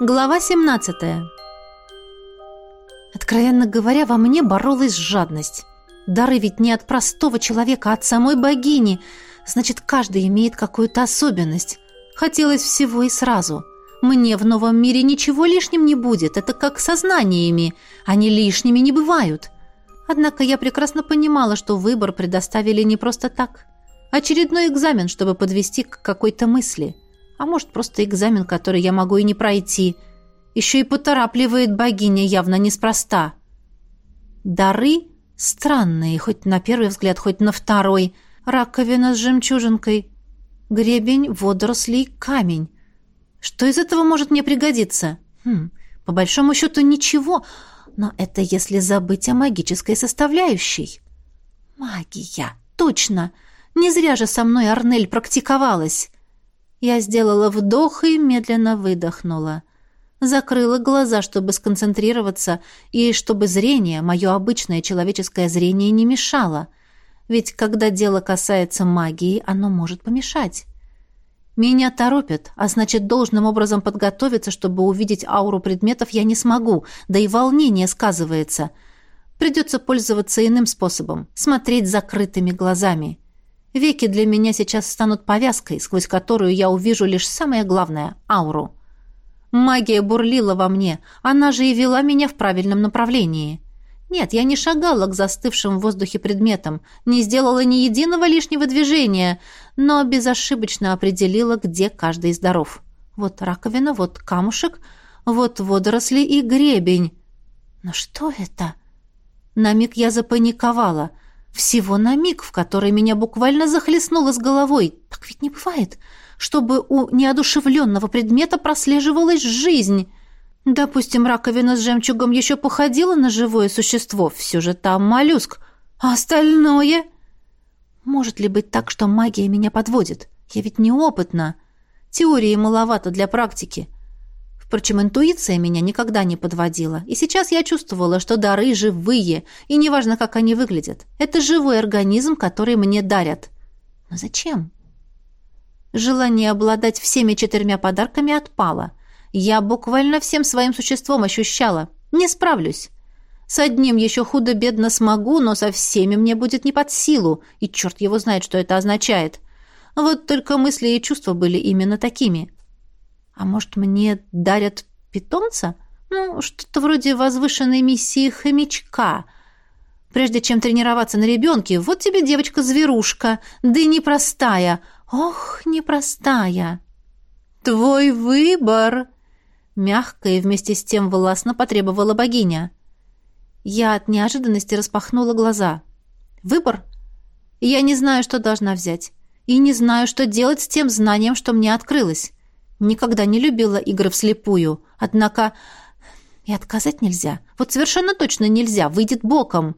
Глава 17 Откровенно говоря, во мне боролась жадность. Дары ведь не от простого человека, а от самой богини. Значит, каждый имеет какую-то особенность. Хотелось всего и сразу. Мне в новом мире ничего лишним не будет. Это как со знаниями. Они лишними не бывают. Однако я прекрасно понимала, что выбор предоставили не просто так. Очередной экзамен, чтобы подвести к какой-то мысли. А может, просто экзамен, который я могу и не пройти. Еще и поторапливает богиня явно неспроста. Дары странные, хоть на первый взгляд, хоть на второй. Раковина с жемчужинкой. Гребень, водоросли, камень. Что из этого может мне пригодиться? Хм, по большому счету ничего, но это если забыть о магической составляющей. Магия, точно. Не зря же со мной Арнель практиковалась. Я сделала вдох и медленно выдохнула. Закрыла глаза, чтобы сконцентрироваться, и чтобы зрение, мое обычное человеческое зрение, не мешало. Ведь когда дело касается магии, оно может помешать. Меня торопят, а значит, должным образом подготовиться, чтобы увидеть ауру предметов я не смогу, да и волнение сказывается. Придется пользоваться иным способом, смотреть закрытыми глазами. Веки для меня сейчас станут повязкой, сквозь которую я увижу лишь самое главное — ауру. Магия бурлила во мне, она же и вела меня в правильном направлении. Нет, я не шагала к застывшим в воздухе предметам, не сделала ни единого лишнего движения, но безошибочно определила, где каждый здоров. Вот раковина, вот камушек, вот водоросли и гребень. Но что это? На миг я запаниковала — всего на миг, в который меня буквально захлестнуло с головой. Так ведь не бывает, чтобы у неодушевленного предмета прослеживалась жизнь. Допустим, раковина с жемчугом еще походила на живое существо, все же там моллюск. А остальное... Может ли быть так, что магия меня подводит? Я ведь неопытна. Теории маловато для практики. Впрочем, интуиция меня никогда не подводила, и сейчас я чувствовала, что дары живые, и неважно, как они выглядят. Это живой организм, который мне дарят. Но зачем? Желание обладать всеми четырьмя подарками отпало. Я буквально всем своим существом ощущала. Не справлюсь. С одним еще худо-бедно смогу, но со всеми мне будет не под силу, и черт его знает, что это означает. Вот только мысли и чувства были именно такими. А может, мне дарят питомца? Ну, что-то вроде возвышенной миссии хомячка. Прежде чем тренироваться на ребенке, вот тебе девочка-зверушка, да и непростая. Ох, непростая. Твой выбор, мягко и вместе с тем властно потребовала богиня. Я от неожиданности распахнула глаза. Выбор? Я не знаю, что должна взять. И не знаю, что делать с тем знанием, что мне открылось. Никогда не любила игры вслепую. Однако и отказать нельзя. Вот совершенно точно нельзя. Выйдет боком.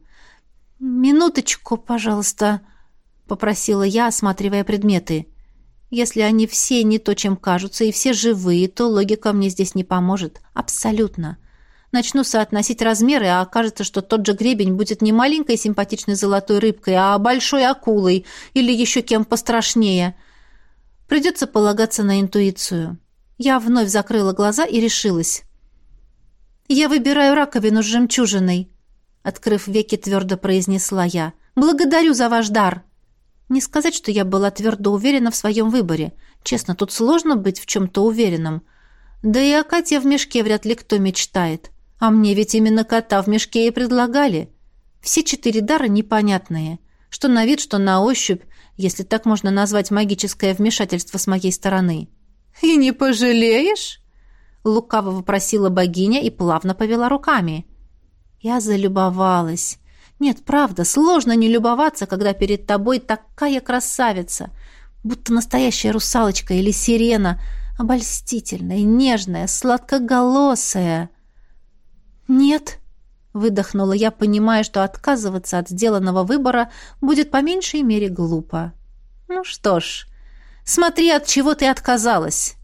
«Минуточку, пожалуйста», — попросила я, осматривая предметы. «Если они все не то, чем кажутся, и все живые, то логика мне здесь не поможет. Абсолютно. Начну соотносить размеры, а окажется, что тот же гребень будет не маленькой симпатичной золотой рыбкой, а большой акулой или еще кем пострашнее. Придется полагаться на интуицию. Я вновь закрыла глаза и решилась. «Я выбираю раковину с жемчужиной», — открыв веки, твердо произнесла я. «Благодарю за ваш дар». Не сказать, что я была твердо уверена в своем выборе. Честно, тут сложно быть в чем-то уверенным. Да и о коте в мешке вряд ли кто мечтает. А мне ведь именно кота в мешке и предлагали. Все четыре дара непонятные. Что на вид, что на ощупь, если так можно назвать магическое вмешательство с моей стороны. «И не пожалеешь?» Лукаво вопросила богиня и плавно повела руками. Я залюбовалась. Нет, правда, сложно не любоваться, когда перед тобой такая красавица, будто настоящая русалочка или сирена, обольстительная, нежная, сладкоголосая. «Нет», — выдохнула я, понимая, что отказываться от сделанного выбора будет по меньшей мере глупо. «Ну что ж, смотри, от чего ты отказалась».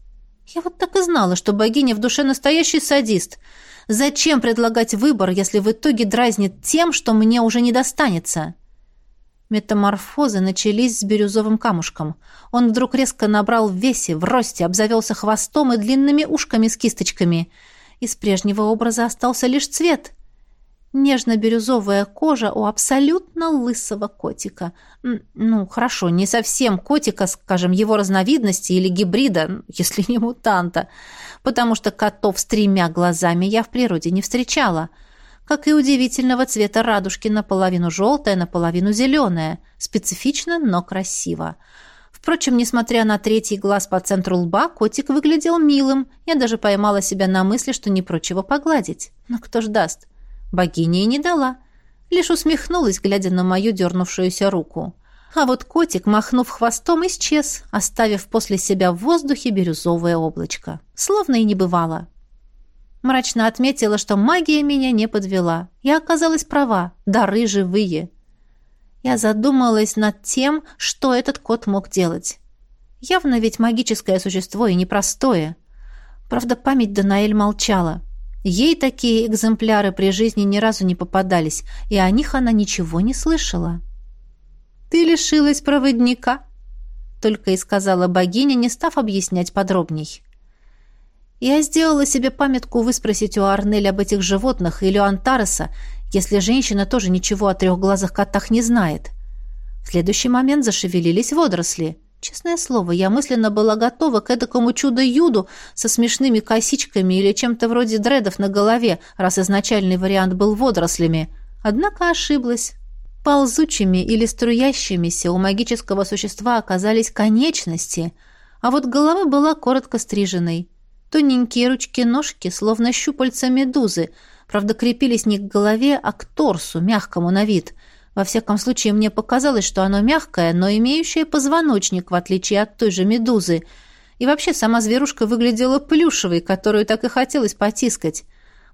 Я вот так и знала, что богиня в душе настоящий садист. Зачем предлагать выбор, если в итоге дразнит тем, что мне уже не достанется?» Метаморфозы начались с бирюзовым камушком. Он вдруг резко набрал в весе, в росте, обзавелся хвостом и длинными ушками с кисточками. Из прежнего образа остался лишь цвет. Нежно-бирюзовая кожа у абсолютно лысого котика. Ну, хорошо, не совсем котика, скажем, его разновидности или гибрида, если не мутанта, потому что котов с тремя глазами я в природе не встречала — как и удивительного цвета радужки наполовину желтая, наполовину зеленая. Специфично, но красиво. Впрочем, несмотря на третий глаз по центру лба, котик выглядел милым. Я даже поймала себя на мысли, что не прочь его погладить. Но кто ж даст? Богиня не дала. Лишь усмехнулась, глядя на мою дернувшуюся руку. А вот котик, махнув хвостом, исчез, оставив после себя в воздухе бирюзовое облачко. Словно и не бывало. Мрачно отметила, что магия меня не подвела. Я оказалась права, дары живые. Я задумалась над тем, что этот кот мог делать. Явно ведь магическое существо и непростое. Правда, память Данаэль молчала. Ей такие экземпляры при жизни ни разу не попадались, и о них она ничего не слышала. «Ты лишилась проводника», — только и сказала богиня, не став объяснять подробней. Я сделала себе памятку выспросить у Арнель об этих животных или у Антареса, если женщина тоже ничего о трехглазых котах не знает. В следующий момент зашевелились водоросли. Честное слово, я мысленно была готова к этому чудо-юду со смешными косичками или чем-то вроде дредов на голове, раз изначальный вариант был водорослями. Однако ошиблась. Ползучими или струящимися у магического существа оказались конечности, а вот голова была коротко стриженной. Тоненькие ручки-ножки, словно щупальца медузы, правда, крепились не к голове, а к торсу, мягкому на вид. Во всяком случае, мне показалось, что оно мягкое, но имеющее позвоночник, в отличие от той же медузы. И вообще сама зверушка выглядела плюшевой, которую так и хотелось потискать.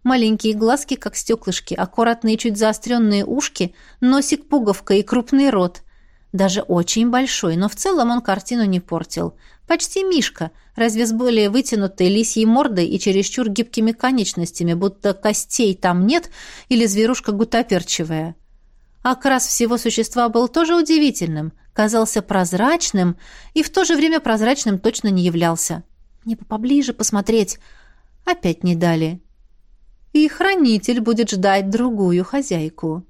Маленькие глазки, как стеклышки, аккуратные чуть заостренные ушки, носик-пуговка и крупный рот. Даже очень большой, но в целом он картину не портил. Почти мишка, разве с более вытянутой лисьей мордой и чересчур гибкими конечностями, будто костей там нет или зверушка гутоперчивая. Окрас всего существа был тоже удивительным, казался прозрачным и в то же время прозрачным точно не являлся. Мне поближе посмотреть. Опять не дали. И хранитель будет ждать другую хозяйку,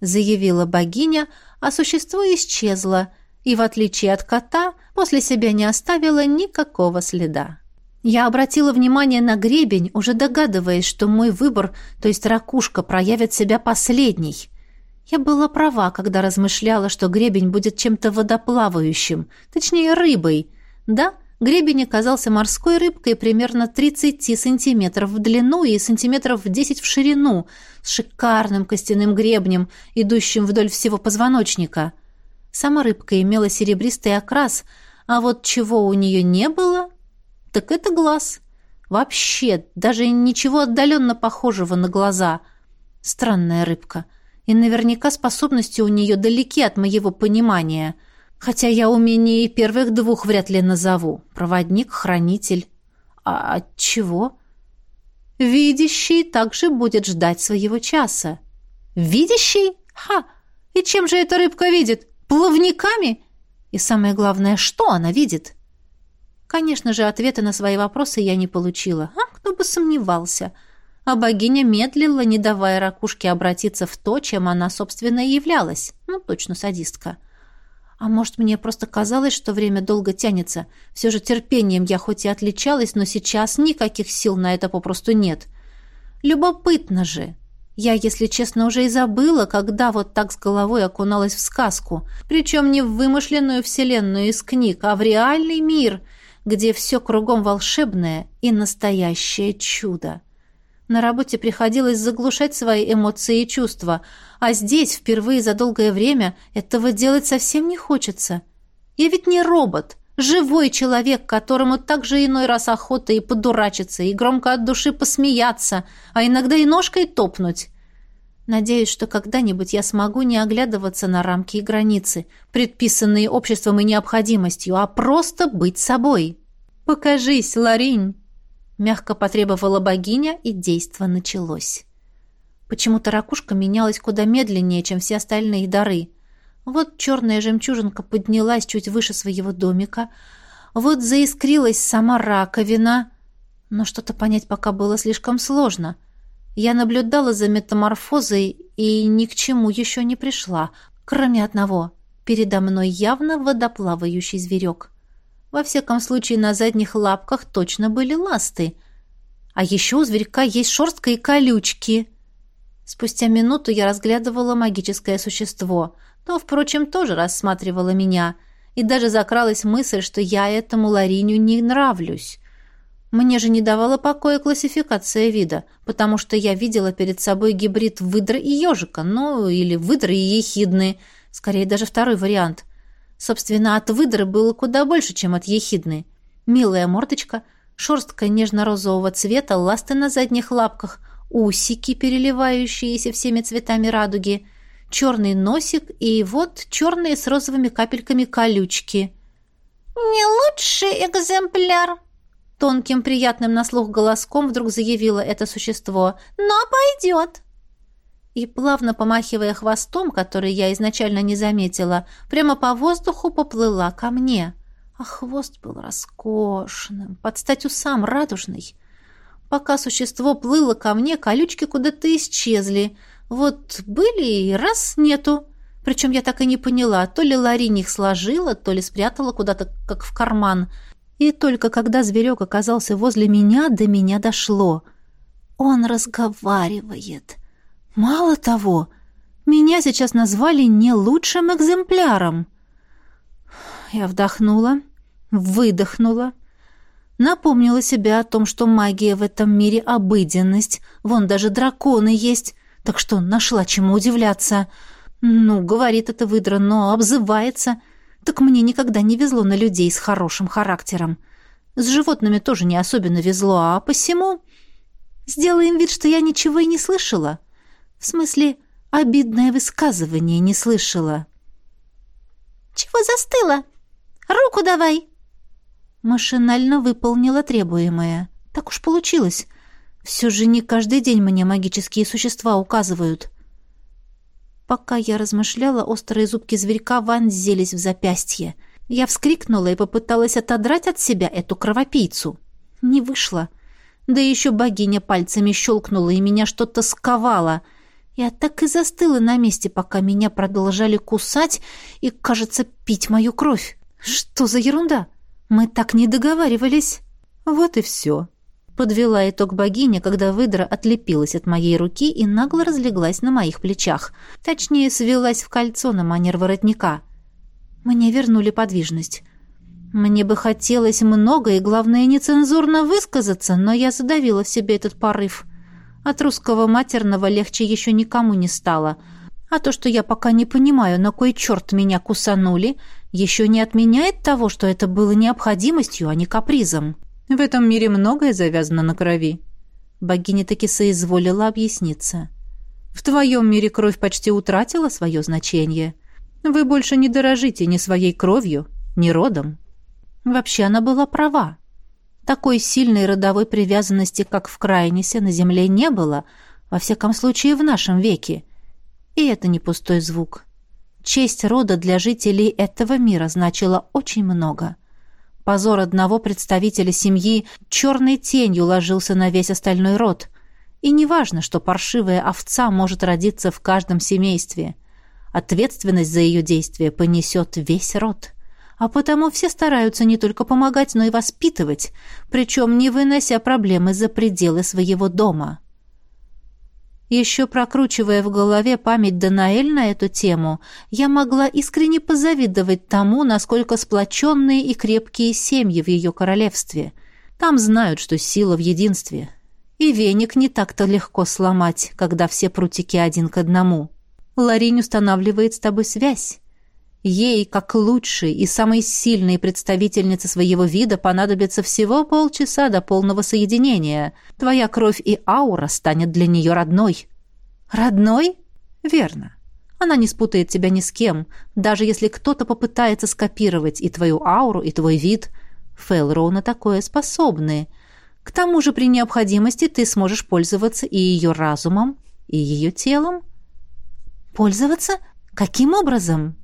заявила богиня, а существо исчезло — и, в отличие от кота, после себя не оставила никакого следа. Я обратила внимание на гребень, уже догадываясь, что мой выбор, то есть ракушка, проявит себя последний. Я была права, когда размышляла, что гребень будет чем-то водоплавающим, точнее рыбой. Да, гребень оказался морской рыбкой примерно 30 сантиметров в длину и сантиметров 10 в ширину, с шикарным костяным гребнем, идущим вдоль всего позвоночника – Сама рыбка имела серебристый окрас, а вот чего у нее не было, так это глаз. Вообще, даже ничего отдаленно похожего на глаза. Странная рыбка. И наверняка способности у нее далеки от моего понимания. Хотя я умение первых двух вряд ли назову. Проводник, хранитель. А от чего? Видящий также будет ждать своего часа. Видящий? Ха! И чем же эта рыбка видит? Плавниками? И самое главное, что она видит? Конечно же, ответа на свои вопросы я не получила. А кто бы сомневался. А богиня медлила, не давая ракушке обратиться в то, чем она, собственно, и являлась. Ну, точно садистка. А может, мне просто казалось, что время долго тянется. Все же терпением я хоть и отличалась, но сейчас никаких сил на это попросту нет. Любопытно же. Я, если честно, уже и забыла, когда вот так с головой окуналась в сказку. Причем не в вымышленную вселенную из книг, а в реальный мир, где все кругом волшебное и настоящее чудо. На работе приходилось заглушать свои эмоции и чувства, а здесь, впервые за долгое время, этого делать совсем не хочется. Я ведь не робот, живой человек, которому также иной раз охота и подурачиться, и громко от души посмеяться, а иногда и ножкой топнуть. Надеюсь, что когда-нибудь я смогу не оглядываться на рамки и границы, предписанные обществом и необходимостью, а просто быть собой. «Покажись, Ларинь!» Мягко потребовала богиня, и действо началось. Почему-то ракушка менялась куда медленнее, чем все остальные дары. Вот черная жемчужинка поднялась чуть выше своего домика, вот заискрилась сама раковина, но что-то понять пока было слишком сложно. Я наблюдала за метаморфозой и ни к чему еще не пришла, кроме одного. Передо мной явно водоплавающий зверек. Во всяком случае, на задних лапках точно были ласты. А еще у зверька есть шерстка и колючки. Спустя минуту я разглядывала магическое существо. То, впрочем, тоже рассматривала меня. И даже закралась мысль, что я этому Лариню не нравлюсь. Мне же не давала покоя классификация вида, потому что я видела перед собой гибрид выдры и ежика, ну, или выдры и ехидны, скорее даже второй вариант. Собственно, от выдры было куда больше, чем от ехидны. Милая мордочка, шерстка нежно-розового цвета, ласты на задних лапках, усики, переливающиеся всеми цветами радуги, черный носик и вот черные с розовыми капельками колючки. «Не лучший экземпляр», Тонким, приятным на слух голоском вдруг заявило это существо. «Но пойдет!» И, плавно помахивая хвостом, который я изначально не заметила, прямо по воздуху поплыла ко мне. А хвост был роскошным, под стать усам радужный. Пока существо плыло ко мне, колючки куда-то исчезли. Вот были и раз нету. Причем я так и не поняла, то ли Ларин их сложила, то ли спрятала куда-то, как в карман — и только когда зверек оказался возле меня, до меня дошло. Он разговаривает. Мало того, меня сейчас назвали не лучшим экземпляром. Я вдохнула, выдохнула, напомнила себе о том, что магия в этом мире — обыденность, вон даже драконы есть, так что нашла чему удивляться. Ну, говорит это выдра, но обзывается — так мне никогда не везло на людей с хорошим характером. С животными тоже не особенно везло, а посему... Сделаем вид, что я ничего и не слышала. В смысле, обидное высказывание не слышала. «Чего застыла? Руку давай!» Машинально выполнила требуемое. Так уж получилось. Все же не каждый день мне магические существа указывают. Пока я размышляла, острые зубки зверька вонзились в запястье. Я вскрикнула и попыталась отодрать от себя эту кровопийцу. Не вышло. Да еще богиня пальцами щелкнула, и меня что-то сковало. Я так и застыла на месте, пока меня продолжали кусать и, кажется, пить мою кровь. Что за ерунда? Мы так не договаривались. Вот и все. Подвела итог богиня, когда выдра отлепилась от моей руки и нагло разлеглась на моих плечах. Точнее, свелась в кольцо на манер воротника. Мне вернули подвижность. Мне бы хотелось много и, главное, нецензурно высказаться, но я задавила в себе этот порыв. От русского матерного легче еще никому не стало. А то, что я пока не понимаю, на кой черт меня кусанули, еще не отменяет того, что это было необходимостью, а не капризом. В этом мире многое завязано на крови. Богиня таки соизволила объясниться. В твоем мире кровь почти утратила свое значение. Вы больше не дорожите ни своей кровью, ни родом. Вообще она была права. Такой сильной родовой привязанности, как в Крайнисе, на земле не было, во всяком случае в нашем веке. И это не пустой звук. Честь рода для жителей этого мира значила очень много — Позор одного представителя семьи черной тенью ложился на весь остальной род. И неважно, что паршивая овца может родиться в каждом семействе. Ответственность за ее действия понесет весь род. А потому все стараются не только помогать, но и воспитывать, причем не вынося проблемы за пределы своего дома. Еще прокручивая в голове память Данаэль на эту тему, я могла искренне позавидовать тому, насколько сплоченные и крепкие семьи в ее королевстве. Там знают, что сила в единстве. И веник не так-то легко сломать, когда все прутики один к одному. Ларинь устанавливает с тобой связь. Ей, как лучшей и самой сильной представительнице своего вида, понадобится всего полчаса до полного соединения. Твоя кровь и аура станет для нее родной». «Родной?» «Верно. Она не спутает тебя ни с кем, даже если кто-то попытается скопировать и твою ауру, и твой вид. Фэлроу на такое способны. К тому же при необходимости ты сможешь пользоваться и ее разумом, и ее телом». «Пользоваться? Каким образом?»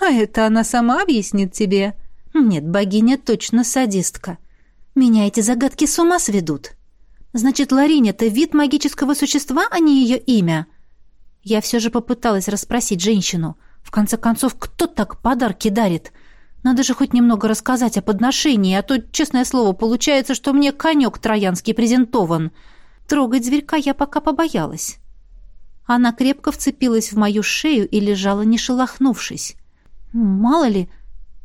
А это она сама объяснит тебе. Нет, богиня точно садистка. Меня эти загадки с ума сведут. Значит, Ларинь — это вид магического существа, а не ее имя. Я все же попыталась расспросить женщину. В конце концов, кто так подарки дарит? Надо же хоть немного рассказать о подношении, а то, честное слово, получается, что мне конек троянский презентован. Трогать зверька я пока побоялась. Она крепко вцепилась в мою шею и лежала, не шелохнувшись. Мало ли,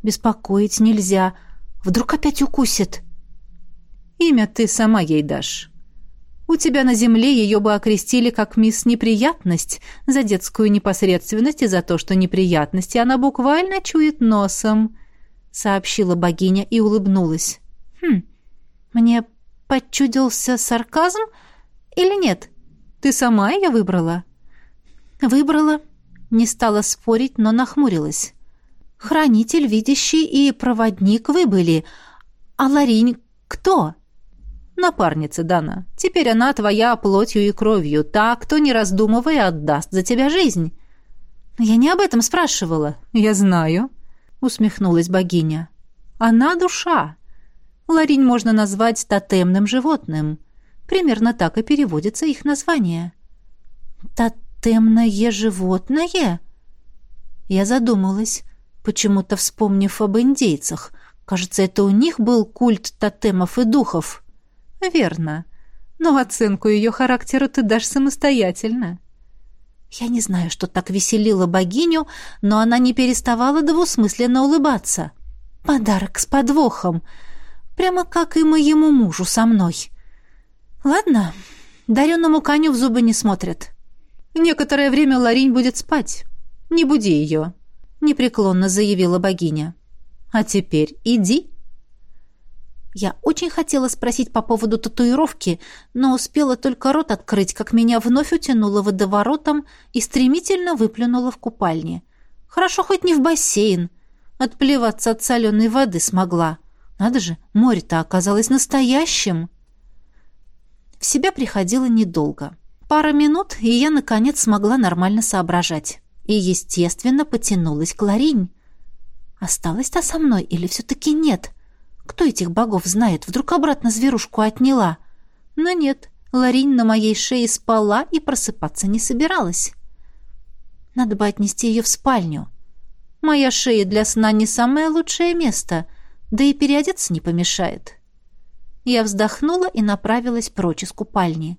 беспокоить нельзя. Вдруг опять укусит. Имя ты сама ей дашь. У тебя на земле ее бы окрестили как мисс Неприятность за детскую непосредственность и за то, что неприятности она буквально чует носом, — сообщила богиня и улыбнулась. Хм, мне подчудился сарказм или нет? Ты сама ее выбрала? Выбрала. Не стала спорить, но нахмурилась. Хранитель, видящий и проводник вы были. А Ларинь кто? Напарница Дана. Теперь она твоя плотью и кровью, та, кто, не раздумывая, отдаст за тебя жизнь. Я не об этом спрашивала. Я знаю, усмехнулась богиня. Она душа. Ларинь можно назвать тотемным животным. Примерно так и переводится их название. Тотемное животное? Я задумалась, почему-то вспомнив об индейцах. Кажется, это у них был культ тотемов и духов. «Верно. Но оценку ее характера ты дашь самостоятельно». Я не знаю, что так веселило богиню, но она не переставала двусмысленно улыбаться. Подарок с подвохом. Прямо как и моему мужу со мной. Ладно, дареному коню в зубы не смотрят. Некоторое время Ларинь будет спать. Не буди ее, — непреклонно заявила богиня. А теперь иди. Я очень хотела спросить по поводу татуировки, но успела только рот открыть, как меня вновь утянуло водоворотом и стремительно выплюнуло в купальне. Хорошо хоть не в бассейн. Отплеваться от соленой воды смогла. Надо же, море-то оказалось настоящим. В себя приходила недолго. Пара минут, и я, наконец, смогла нормально соображать. И, естественно, потянулась к Ларинь. Осталась-то со мной или все-таки нет? — кто этих богов знает? Вдруг обратно зверушку отняла? Но нет, Ларинь на моей шее спала и просыпаться не собиралась. Надо бы отнести ее в спальню. Моя шея для сна не самое лучшее место, да и переодеться не помешает. Я вздохнула и направилась прочь из купальни.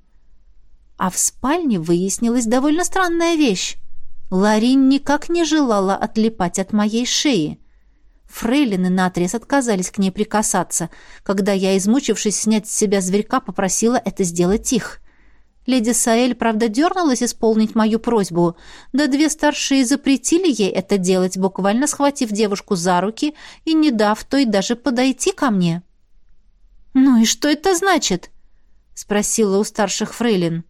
А в спальне выяснилась довольно странная вещь. Ларин никак не желала отлипать от моей шеи. Фрейлины наотрез отказались к ней прикасаться, когда я, измучившись снять с себя зверька, попросила это сделать их. Леди Саэль, правда, дернулась исполнить мою просьбу, да две старшие запретили ей это делать, буквально схватив девушку за руки и не дав той даже подойти ко мне. «Ну и что это значит?» — спросила у старших фрейлин.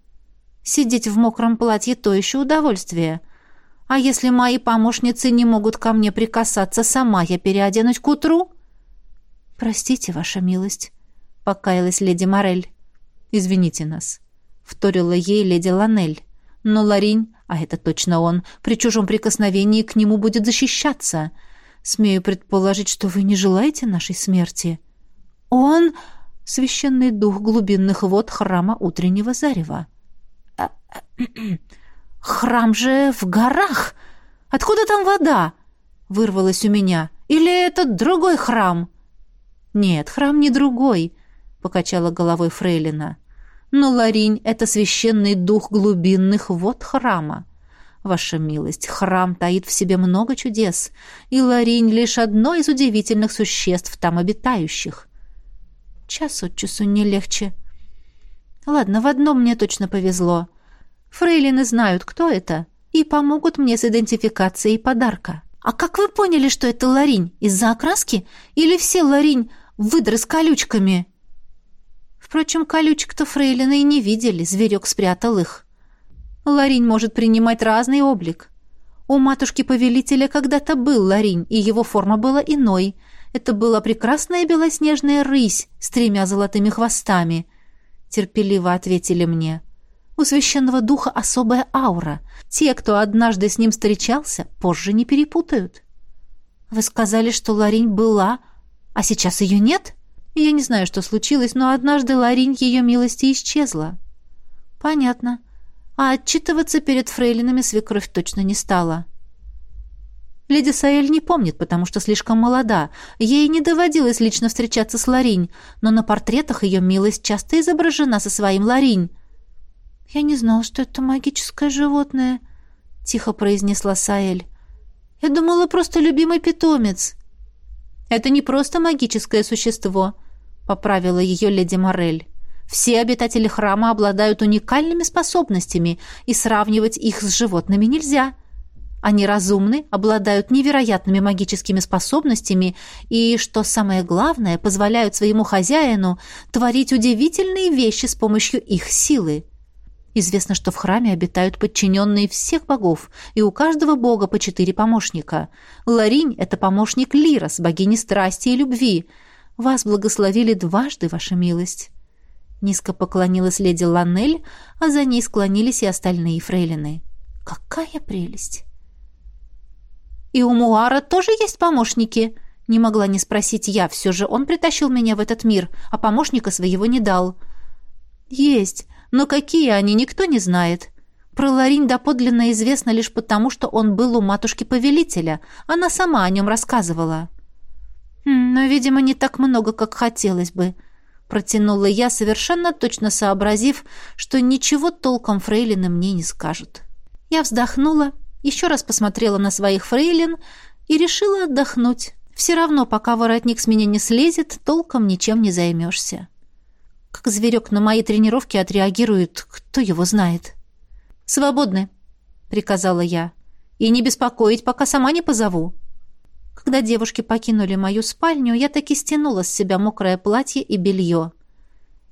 «Сидеть в мокром платье — то еще удовольствие». А если мои помощницы не могут ко мне прикасаться, сама я переоденусь к утру? Простите, ваша милость, покаялась леди Морель. Извините нас, вторила ей леди Ланель. Но Ларинь, а это точно он, при чужом прикосновении к нему будет защищаться. Смею предположить, что вы не желаете нашей смерти. Он — священный дух глубинных вод храма утреннего зарева. «Храм же в горах! Откуда там вода?» — вырвалось у меня. «Или это другой храм?» «Нет, храм не другой», — покачала головой Фрейлина. «Но Ларинь — это священный дух глубинных вод храма. Ваша милость, храм таит в себе много чудес, и Ларинь — лишь одно из удивительных существ там обитающих. Час от часу не легче. Ладно, в одном мне точно повезло. Фрейлины знают, кто это, и помогут мне с идентификацией подарка. А как вы поняли, что это ларинь? Из-за окраски? Или все ларинь выдры с колючками? Впрочем, колючек-то фрейлины и не видели, зверек спрятал их. Ларинь может принимать разный облик. У матушки-повелителя когда-то был ларинь, и его форма была иной. Это была прекрасная белоснежная рысь с тремя золотыми хвостами. Терпеливо ответили мне. — у священного духа особая аура. Те, кто однажды с ним встречался, позже не перепутают. Вы сказали, что Ларинь была, а сейчас ее нет? Я не знаю, что случилось, но однажды Ларинь ее милости исчезла. Понятно. А отчитываться перед фрейлинами свекровь точно не стала. Леди Саэль не помнит, потому что слишком молода. Ей не доводилось лично встречаться с Ларинь, но на портретах ее милость часто изображена со своим Ларинь. «Я не знал, что это магическое животное», — тихо произнесла Саэль. «Я думала, просто любимый питомец». «Это не просто магическое существо», — поправила ее леди Морель. «Все обитатели храма обладают уникальными способностями, и сравнивать их с животными нельзя». Они разумны, обладают невероятными магическими способностями и, что самое главное, позволяют своему хозяину творить удивительные вещи с помощью их силы. Известно, что в храме обитают подчиненные всех богов, и у каждого бога по четыре помощника. Ларинь — это помощник Лирос, богини страсти и любви. Вас благословили дважды, ваша милость». Низко поклонилась леди Ланнель, а за ней склонились и остальные фрейлины. «Какая прелесть!» «И у Муара тоже есть помощники?» Не могла не спросить я, все же он притащил меня в этот мир, а помощника своего не дал. «Есть, но какие они, никто не знает. Про Ларинь доподлинно известно лишь потому, что он был у матушки-повелителя. Она сама о нем рассказывала». «Хм, «Но, видимо, не так много, как хотелось бы», — протянула я, совершенно точно сообразив, что ничего толком фрейлины мне не скажут. Я вздохнула еще раз посмотрела на своих фрейлин и решила отдохнуть. Все равно, пока воротник с меня не слезет, толком ничем не займешься. Как зверек на мои тренировки отреагирует, кто его знает. «Свободны», — приказала я. «И не беспокоить, пока сама не позову». Когда девушки покинули мою спальню, я таки стянула с себя мокрое платье и белье.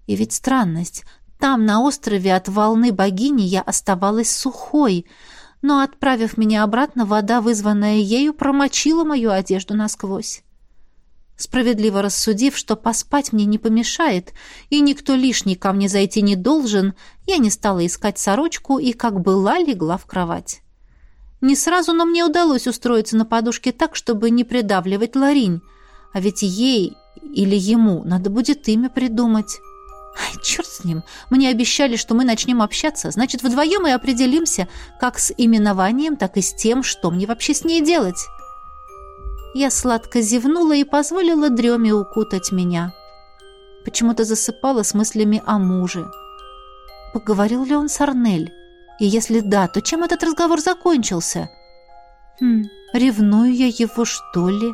И ведь странность. Там, на острове от волны богини, я оставалась сухой — но, отправив меня обратно, вода, вызванная ею, промочила мою одежду насквозь. Справедливо рассудив, что поспать мне не помешает, и никто лишний ко мне зайти не должен, я не стала искать сорочку и, как была, легла в кровать. Не сразу, но мне удалось устроиться на подушке так, чтобы не придавливать Ларинь, а ведь ей или ему надо будет имя придумать. Ай, черт с ним. Мне обещали, что мы начнем общаться. Значит, вдвоем и определимся, как с именованием, так и с тем, что мне вообще с ней делать. Я сладко зевнула и позволила дреме укутать меня. Почему-то засыпала с мыслями о муже. Поговорил ли он с Арнель? И если да, то чем этот разговор закончился? Хм, ревную я его, что ли?»